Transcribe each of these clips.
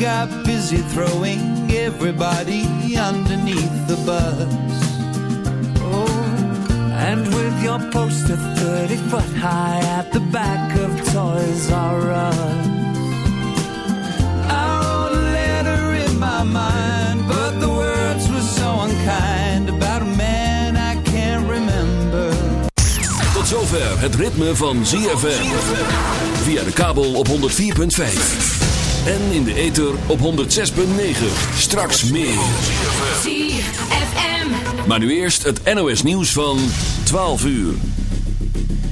Got busy throwing everybody underneath the bus. Oh, and with your poster 30 foot high at the back of Toys R Us. I wrote a letter in my mind, but the words were so unkind about a man I can't remember. Tot zover het ritme van ZFM. Via de kabel op 104.5. En in de ether op 106.9. Straks meer. ZFM. Maar nu eerst het NOS nieuws van 12 uur.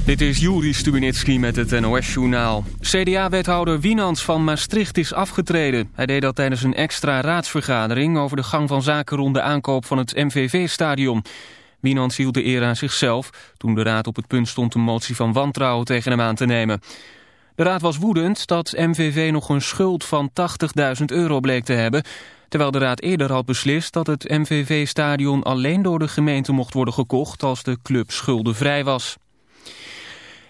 Dit is Juri Stubinitski met het NOS-journaal. CDA-wethouder Wienans van Maastricht is afgetreden. Hij deed dat tijdens een extra raadsvergadering... over de gang van zaken rond de aankoop van het MVV-stadion. Wienans hield de eer aan zichzelf... toen de raad op het punt stond een motie van wantrouwen tegen hem aan te nemen. De raad was woedend dat MVV nog een schuld van 80.000 euro bleek te hebben... terwijl de raad eerder had beslist dat het MVV-stadion alleen door de gemeente mocht worden gekocht... als de club schuldenvrij was.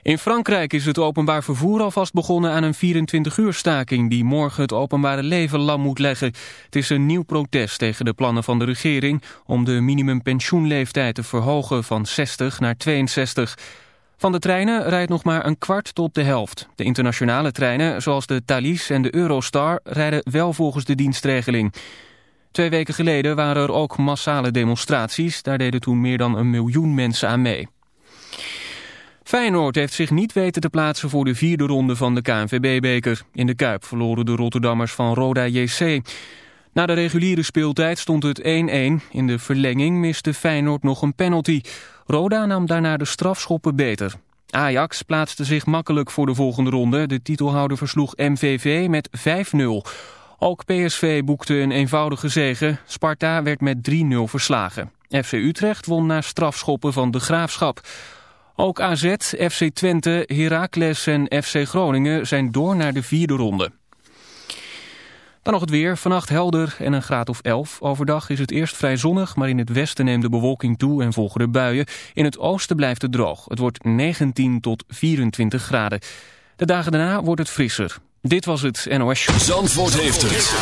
In Frankrijk is het openbaar vervoer alvast begonnen aan een 24-uur staking die morgen het openbare leven lam moet leggen. Het is een nieuw protest tegen de plannen van de regering om de minimumpensioenleeftijd te verhogen van 60 naar 62. Van de treinen rijdt nog maar een kwart tot de helft. De internationale treinen, zoals de Thalys en de Eurostar, rijden wel volgens de dienstregeling. Twee weken geleden waren er ook massale demonstraties. Daar deden toen meer dan een miljoen mensen aan mee. Feyenoord heeft zich niet weten te plaatsen voor de vierde ronde van de KNVB-beker. In de Kuip verloren de Rotterdammers van Roda JC. Na de reguliere speeltijd stond het 1-1. In de verlenging miste Feyenoord nog een penalty. Roda nam daarna de strafschoppen beter. Ajax plaatste zich makkelijk voor de volgende ronde. De titelhouder versloeg MVV met 5-0. Ook PSV boekte een eenvoudige zege. Sparta werd met 3-0 verslagen. FC Utrecht won na strafschoppen van de Graafschap. Ook AZ, FC Twente, Heracles en FC Groningen zijn door naar de vierde ronde. Dan nog het weer. Vannacht helder en een graad of 11. Overdag is het eerst vrij zonnig, maar in het westen neemt de bewolking toe en volgen de buien. In het oosten blijft het droog. Het wordt 19 tot 24 graden. De dagen daarna wordt het frisser. Dit was het NOS. Zandvoort heeft het.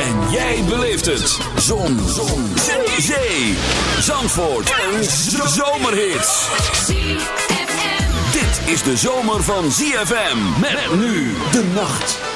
En jij beleeft het. Zon. Zon. Zee. Zandvoort. Een zomerhit. Dit is de zomer van ZFM. Met nu de nacht.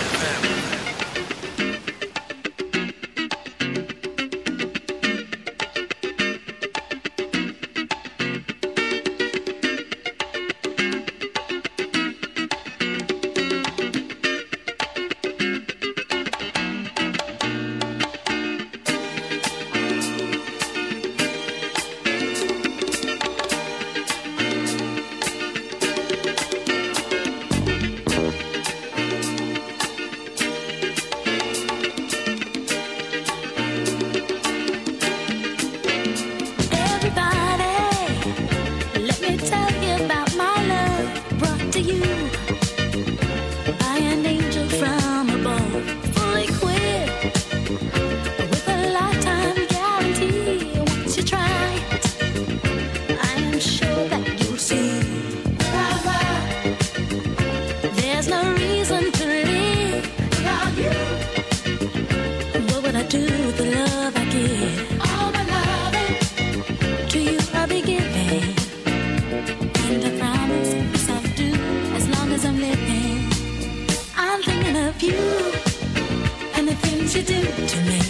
Things you do to me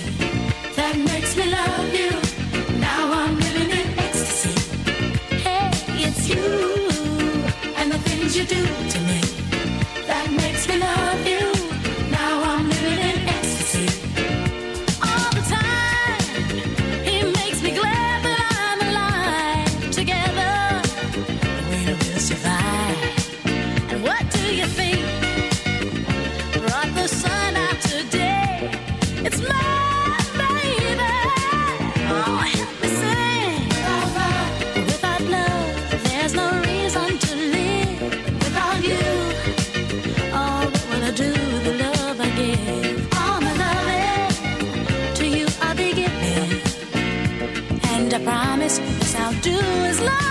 do is love.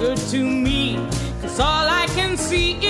Good to me, cause all I can see is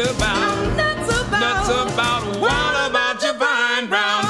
about, I'm about, I'm nuts about, nuts about, what about your brown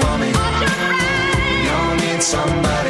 for me. You need somebody.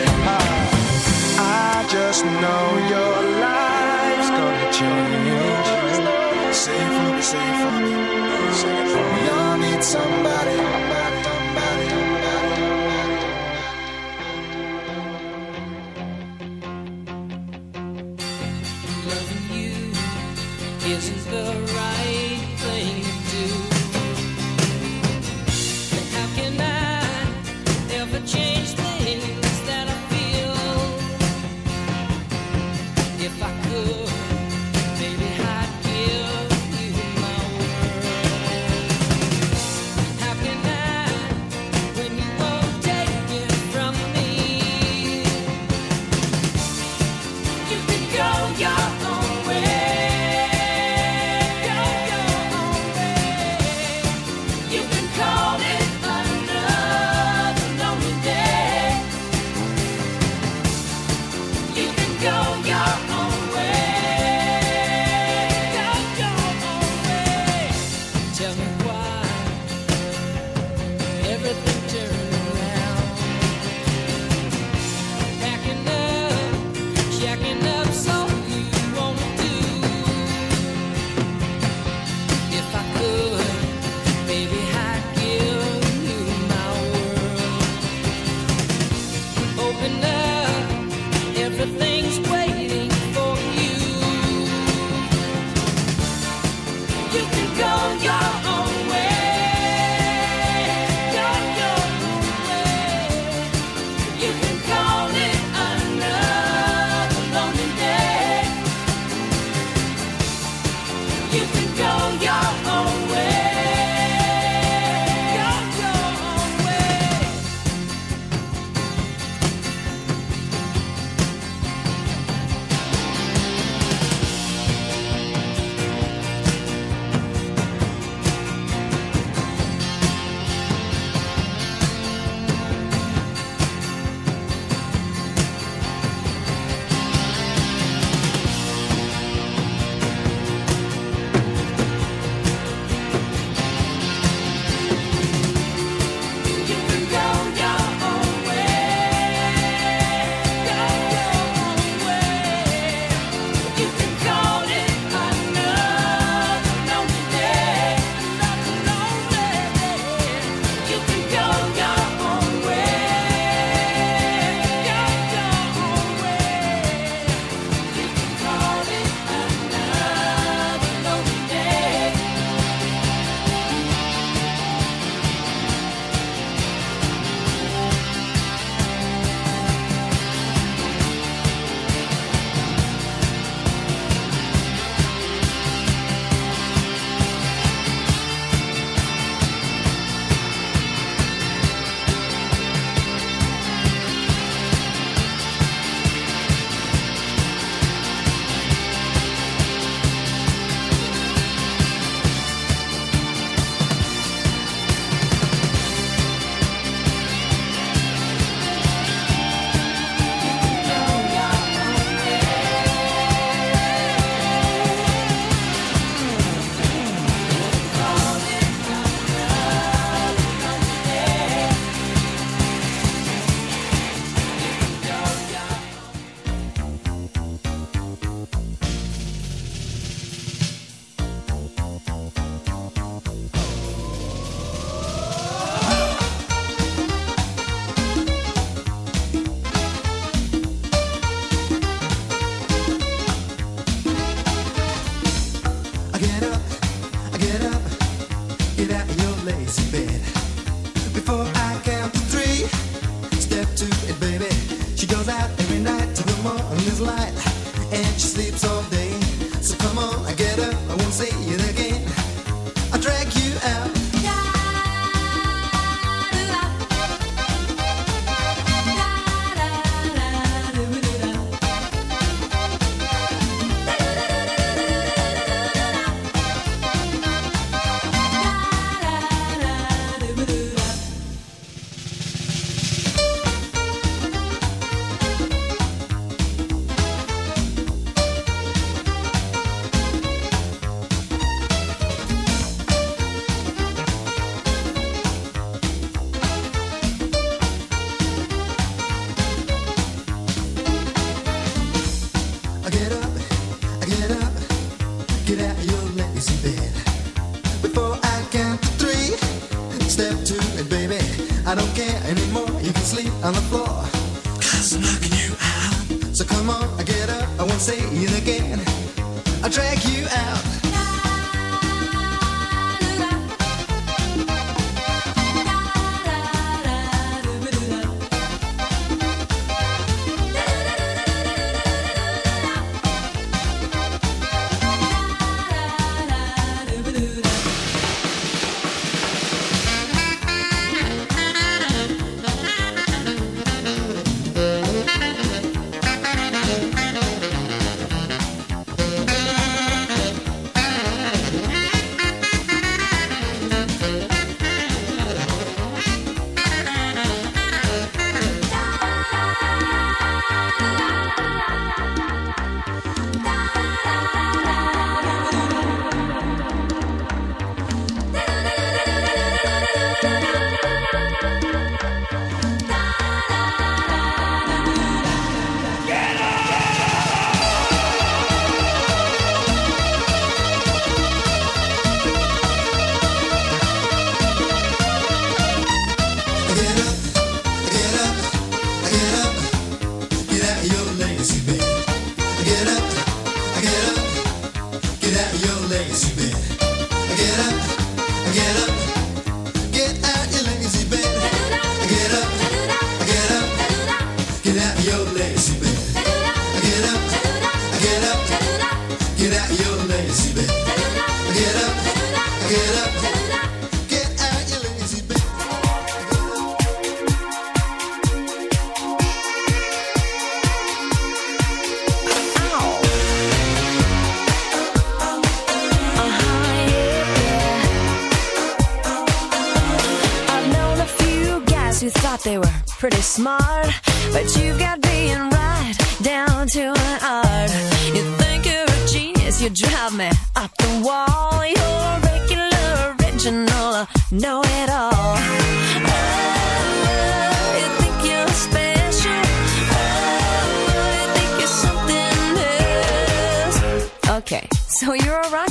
you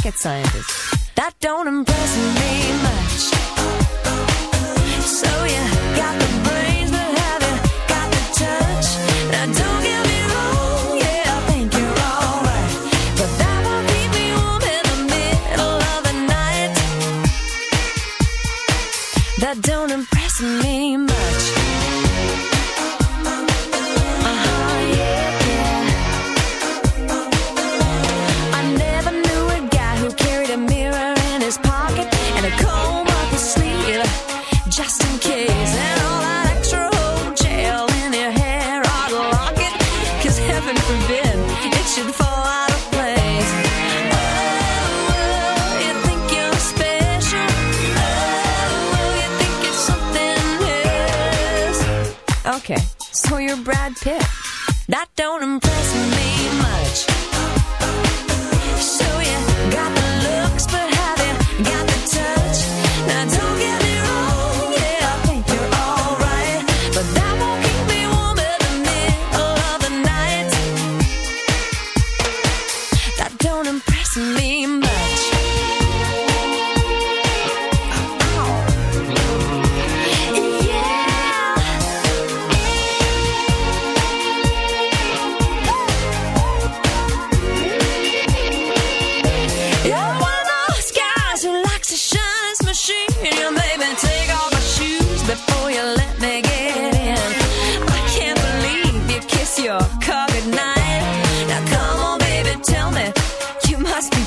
rocket scientist. That don't impress me